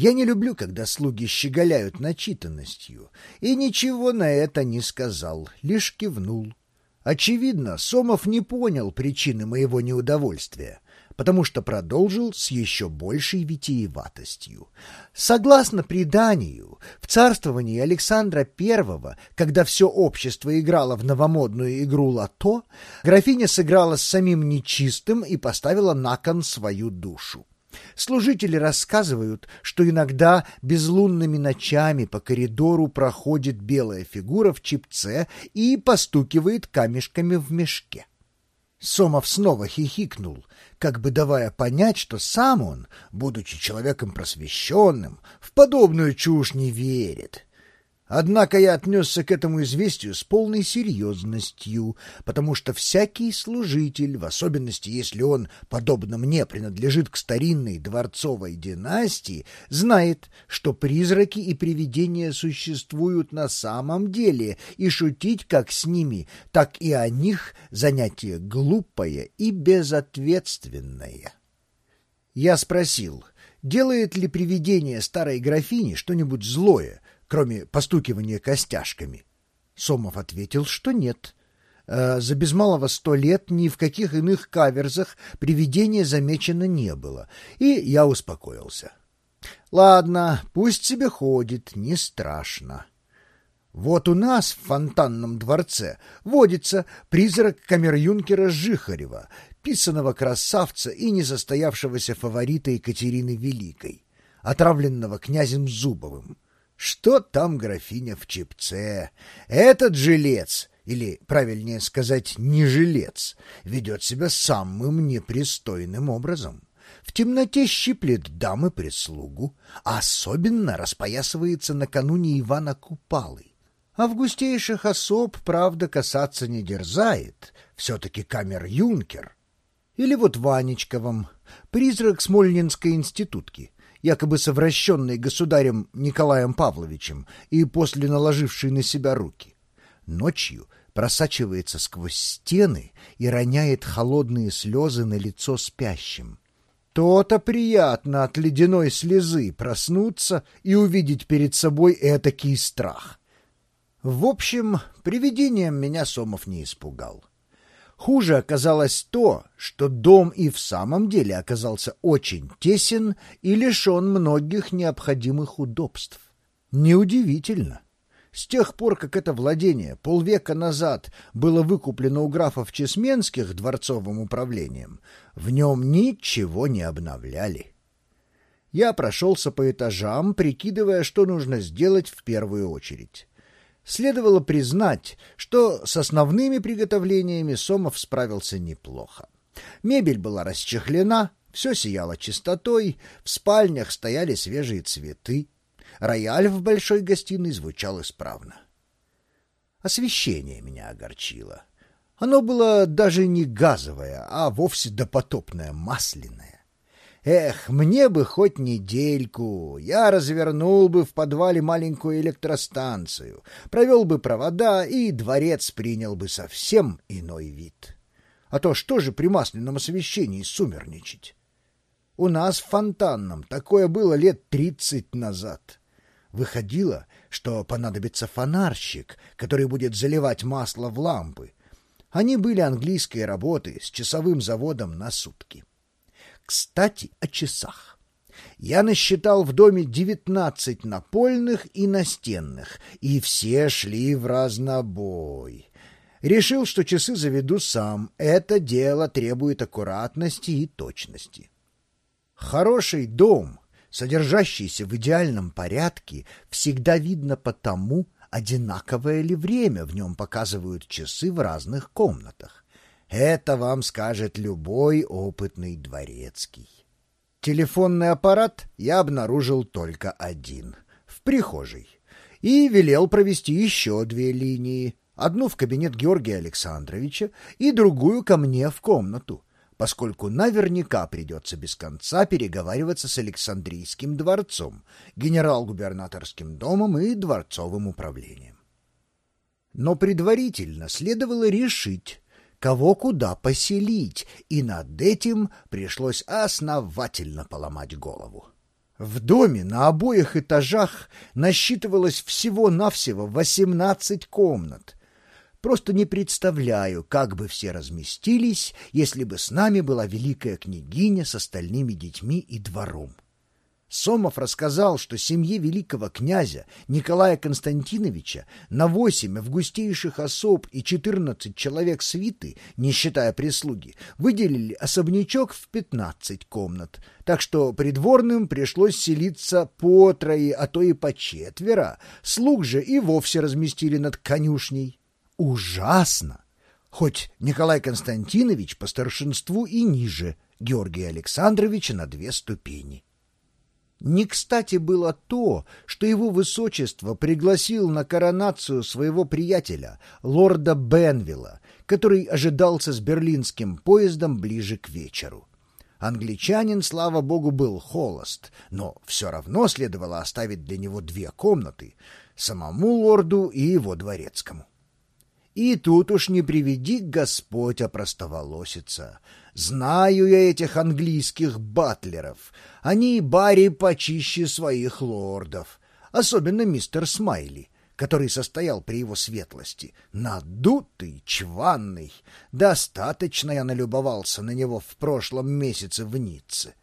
Я не люблю, когда слуги щеголяют начитанностью, и ничего на это не сказал, лишь кивнул. Очевидно, Сомов не понял причины моего неудовольствия, потому что продолжил с еще большей витиеватостью. Согласно преданию, в царствовании Александра I, когда все общество играло в новомодную игру лото, графиня сыграла с самим нечистым и поставила на кон свою душу. Служители рассказывают, что иногда безлунными ночами по коридору проходит белая фигура в чипце и постукивает камешками в мешке. Сомов снова хихикнул, как бы давая понять, что сам он, будучи человеком просвещенным, в подобную чушь не верит. Однако я отнесся к этому известию с полной серьезностью, потому что всякий служитель, в особенности если он, подобно мне, принадлежит к старинной дворцовой династии, знает, что призраки и привидения существуют на самом деле, и шутить как с ними, так и о них занятие глупое и безответственное. Я спросил, делает ли привидение старой графини что-нибудь злое, кроме постукивания костяшками? Сомов ответил, что нет. Э, за без малого сто лет ни в каких иных каверзах привидения замечено не было, и я успокоился. Ладно, пусть себе ходит, не страшно. Вот у нас в фонтанном дворце водится призрак камер-юнкера Жихарева, писаного красавца и несостоявшегося фаворита Екатерины Великой, отравленного князем Зубовым. Что там графиня в чепце? Этот жилец, или, правильнее сказать, не жилец, ведет себя самым непристойным образом. В темноте щиплет дамы прислугу, а особенно распоясывается накануне Ивана Купалы. Августейших особ, правда, касаться не дерзает, все-таки камер-юнкер. Или вот Ванечковым, призрак Смольнинской институтки — якобы совращенный государем Николаем Павловичем и после наложивший на себя руки. Ночью просачивается сквозь стены и роняет холодные слезы на лицо спящим. То-то приятно от ледяной слезы проснуться и увидеть перед собой этакий страх. В общем, привидением меня Сомов не испугал. Хуже оказалось то, что дом и в самом деле оказался очень тесен и лишен многих необходимых удобств. Неудивительно. С тех пор, как это владение полвека назад было выкуплено у графов Чесменских дворцовым управлением, в нем ничего не обновляли. Я прошелся по этажам, прикидывая, что нужно сделать в первую очередь. Следовало признать, что с основными приготовлениями Сомов справился неплохо. Мебель была расчехлена, все сияло чистотой, в спальнях стояли свежие цветы. Рояль в большой гостиной звучал исправно. Освещение меня огорчило. Оно было даже не газовое, а вовсе допотопное, масляное. Эх, мне бы хоть недельку, я развернул бы в подвале маленькую электростанцию, провел бы провода, и дворец принял бы совсем иной вид. А то что же при масляном освещении сумерничать? У нас в Фонтанном такое было лет тридцать назад. Выходило, что понадобится фонарщик, который будет заливать масло в лампы. Они были английской работы с часовым заводом на сутки. Кстати, о часах. Я насчитал в доме девятнадцать напольных и настенных, и все шли в разнобой. Решил, что часы заведу сам. Это дело требует аккуратности и точности. Хороший дом, содержащийся в идеальном порядке, всегда видно по тому, одинаковое ли время в нем показывают часы в разных комнатах. Это вам скажет любой опытный дворецкий. Телефонный аппарат я обнаружил только один — в прихожей. И велел провести еще две линии. Одну в кабинет Георгия Александровича и другую ко мне в комнату, поскольку наверняка придется без конца переговариваться с Александрийским дворцом, генерал-губернаторским домом и дворцовым управлением. Но предварительно следовало решить, кого куда поселить, и над этим пришлось основательно поломать голову. В доме на обоих этажах насчитывалось всего-навсего 18 комнат. Просто не представляю, как бы все разместились, если бы с нами была великая княгиня с остальными детьми и двором. Сомов рассказал, что семье великого князя Николая Константиновича на восемь августейших особ и четырнадцать человек свиты, не считая прислуги, выделили особнячок в пятнадцать комнат, так что придворным пришлось селиться по трое, а то и по четверо, слуг же и вовсе разместили над конюшней. Ужасно! Хоть Николай Константинович по старшинству и ниже Георгия Александровича на две ступени. Не кстати было то, что его высочество пригласил на коронацию своего приятеля, лорда Бенвилла, который ожидался с берлинским поездом ближе к вечеру. Англичанин, слава богу, был холост, но все равно следовало оставить для него две комнаты — самому лорду и его дворецкому. И тут уж не приведи Господь опростоволоситься. Знаю я этих английских батлеров. Они бари почище своих лордов. Особенно мистер Смайли, который состоял при его светлости. Надутый, чванный. Достаточно я налюбовался на него в прошлом месяце в Ницце.